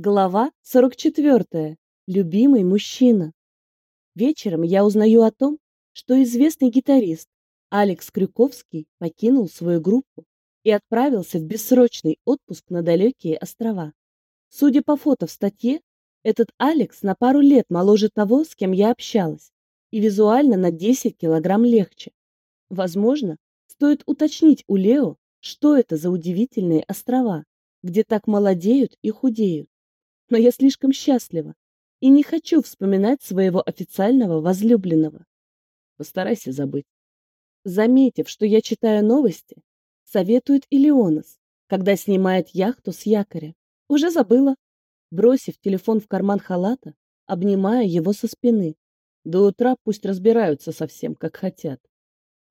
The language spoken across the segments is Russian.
Глава 44. Любимый мужчина. Вечером я узнаю о том, что известный гитарист Алекс Крюковский покинул свою группу и отправился в бессрочный отпуск на далекие острова. Судя по фото в статье, этот Алекс на пару лет моложе того, с кем я общалась, и визуально на 10 килограмм легче. Возможно, стоит уточнить у Лео, что это за удивительные острова, где так молодеют и худеют но я слишком счастлива и не хочу вспоминать своего официального возлюбленного. Постарайся забыть. Заметив, что я читаю новости, советует Илеонос, когда снимает яхту с якоря. Уже забыла. Бросив телефон в карман халата, обнимаю его со спины. До утра пусть разбираются совсем, как хотят.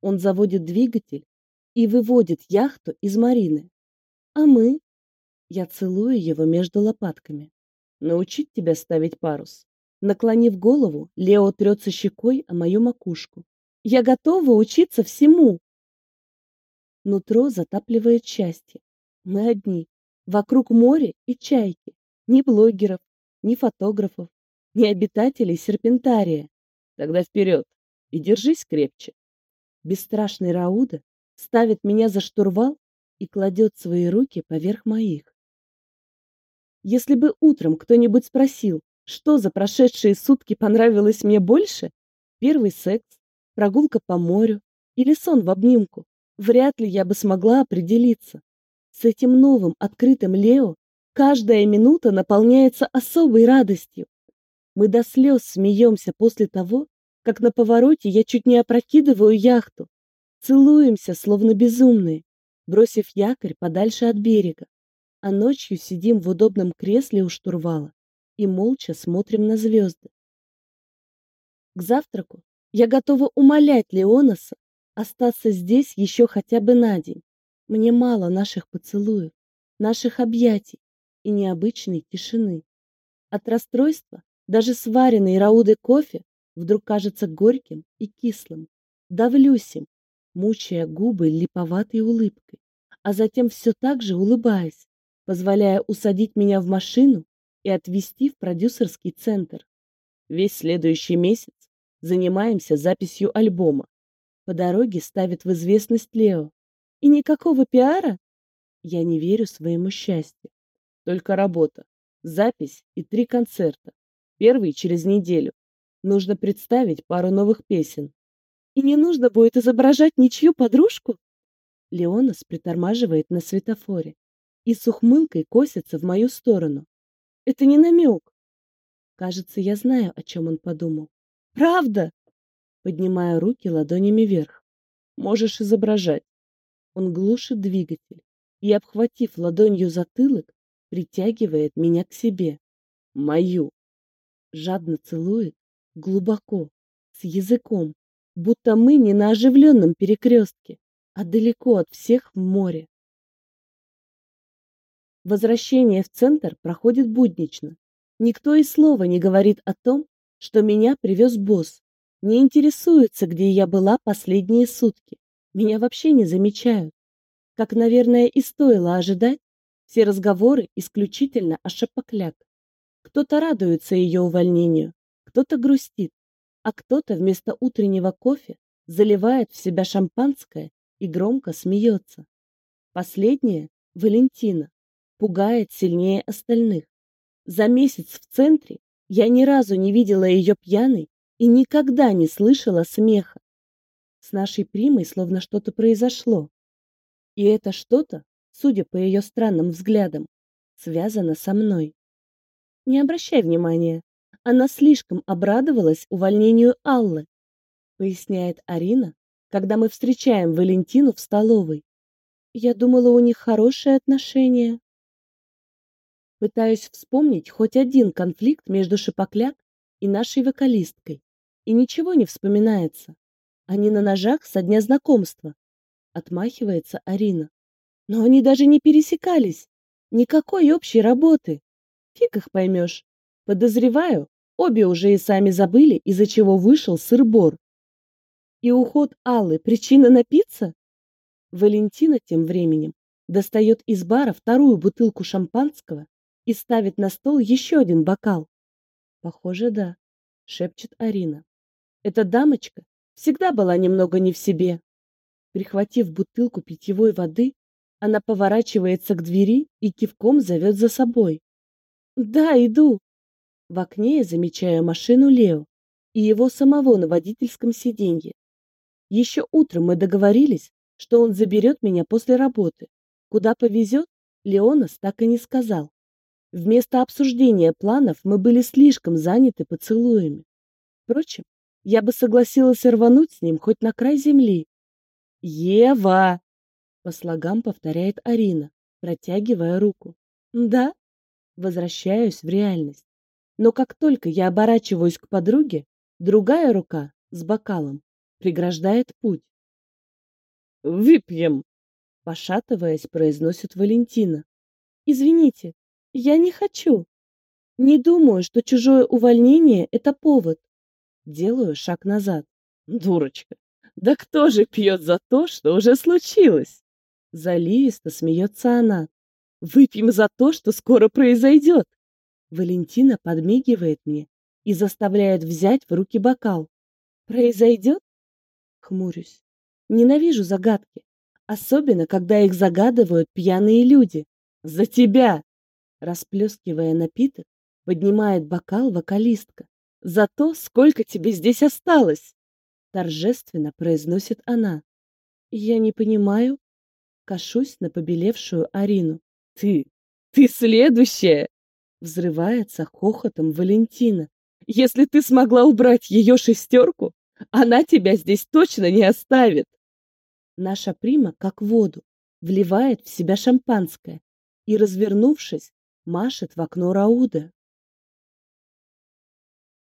Он заводит двигатель и выводит яхту из марины. А мы? Я целую его между лопатками научить тебя ставить парус. Наклонив голову, Лео трется щекой о мою макушку. Я готова учиться всему. Нутро затапливает счастье. Мы одни. Вокруг море и чайки. Ни блогеров, ни фотографов, ни обитателей серпентария. Тогда вперед и держись крепче. Бесстрашный Рауда ставит меня за штурвал и кладет свои руки поверх моих. Если бы утром кто-нибудь спросил, что за прошедшие сутки понравилось мне больше, первый секс, прогулка по морю или сон в обнимку, вряд ли я бы смогла определиться. С этим новым открытым Лео каждая минута наполняется особой радостью. Мы до слез смеемся после того, как на повороте я чуть не опрокидываю яхту. Целуемся, словно безумные, бросив якорь подальше от берега а ночью сидим в удобном кресле у штурвала и молча смотрим на звезды. К завтраку я готова умолять Леоноса остаться здесь еще хотя бы на день. Мне мало наших поцелуев, наших объятий и необычной тишины. От расстройства даже сваренный Раудой кофе вдруг кажется горьким и кислым. Давлюсь им, мучая губы липоватой улыбкой, а затем все так же улыбаясь, позволяя усадить меня в машину и отвезти в продюсерский центр. Весь следующий месяц занимаемся записью альбома. По дороге ставит в известность Лео. И никакого пиара? Я не верю своему счастью. Только работа, запись и три концерта. Первый через неделю. Нужно представить пару новых песен. И не нужно будет изображать ничью подружку? Леонас притормаживает на светофоре и с ухмылкой косится в мою сторону. Это не намек. Кажется, я знаю, о чем он подумал. Правда? Поднимая руки ладонями вверх. Можешь изображать. Он глушит двигатель и, обхватив ладонью затылок, притягивает меня к себе. Мою. Жадно целует, глубоко, с языком, будто мы не на оживленном перекрестке, а далеко от всех в море. Возвращение в центр проходит буднично. Никто и слова не говорит о том, что меня привез босс. Не интересуется, где я была последние сутки. Меня вообще не замечают. Как, наверное, и стоило ожидать, все разговоры исключительно о шапокляк. Кто-то радуется ее увольнению, кто-то грустит, а кто-то вместо утреннего кофе заливает в себя шампанское и громко смеется. Последнее – Валентина пугает сильнее остальных. За месяц в центре я ни разу не видела ее пьяной и никогда не слышала смеха. С нашей примой словно что-то произошло. И это что-то, судя по ее странным взглядам, связано со мной. Не обращай внимания, она слишком обрадовалась увольнению Аллы, поясняет Арина, когда мы встречаем Валентину в столовой. Я думала, у них хорошие отношения. Пытаюсь вспомнить хоть один конфликт между Шипокляк и нашей вокалисткой, и ничего не вспоминается. Они на ножах со дня знакомства. Отмахивается Арина. Но они даже не пересекались. Никакой общей работы. Фиг их поймешь. Подозреваю, обе уже и сами забыли, из-за чего вышел сыр-бор. И уход Аллы – причина напиться? Валентина тем временем достает из бара вторую бутылку шампанского и ставит на стол еще один бокал. Похоже, да, шепчет Арина. Эта дамочка всегда была немного не в себе. Прихватив бутылку питьевой воды, она поворачивается к двери и кивком зовет за собой. «Да, иду!» В окне я замечаю машину Лео и его самого на водительском сиденье. Еще утром мы договорились, что он заберет меня после работы. Куда повезет, Леонас так и не сказал. Вместо обсуждения планов мы были слишком заняты поцелуями. Впрочем, я бы согласилась рвануть с ним хоть на край земли. «Ева!» — по слогам повторяет Арина, протягивая руку. «Да?» Возвращаюсь в реальность. Но как только я оборачиваюсь к подруге, другая рука с бокалом преграждает путь. «Выпьем!» — пошатываясь, произносит Валентина. «Извините, я не хочу. Не думаю, что чужое увольнение — это повод. Делаю шаг назад. Дурочка, да кто же пьет за то, что уже случилось? Заливисто смеется она. Выпьем за то, что скоро произойдет. Валентина подмигивает мне и заставляет взять в руки бокал. Произойдет? Хмурюсь. Ненавижу загадки, особенно когда их загадывают пьяные люди. За тебя! Расплескивая напиток, поднимает бокал вокалистка. «За то, сколько тебе здесь осталось!» Торжественно произносит она. «Я не понимаю». Кашусь на побелевшую Арину. «Ты! Ты следующая!» Взрывается хохотом Валентина. «Если ты смогла убрать ее шестерку, она тебя здесь точно не оставит!» Наша прима, как воду, вливает в себя шампанское и, развернувшись, машет в окно Рауда.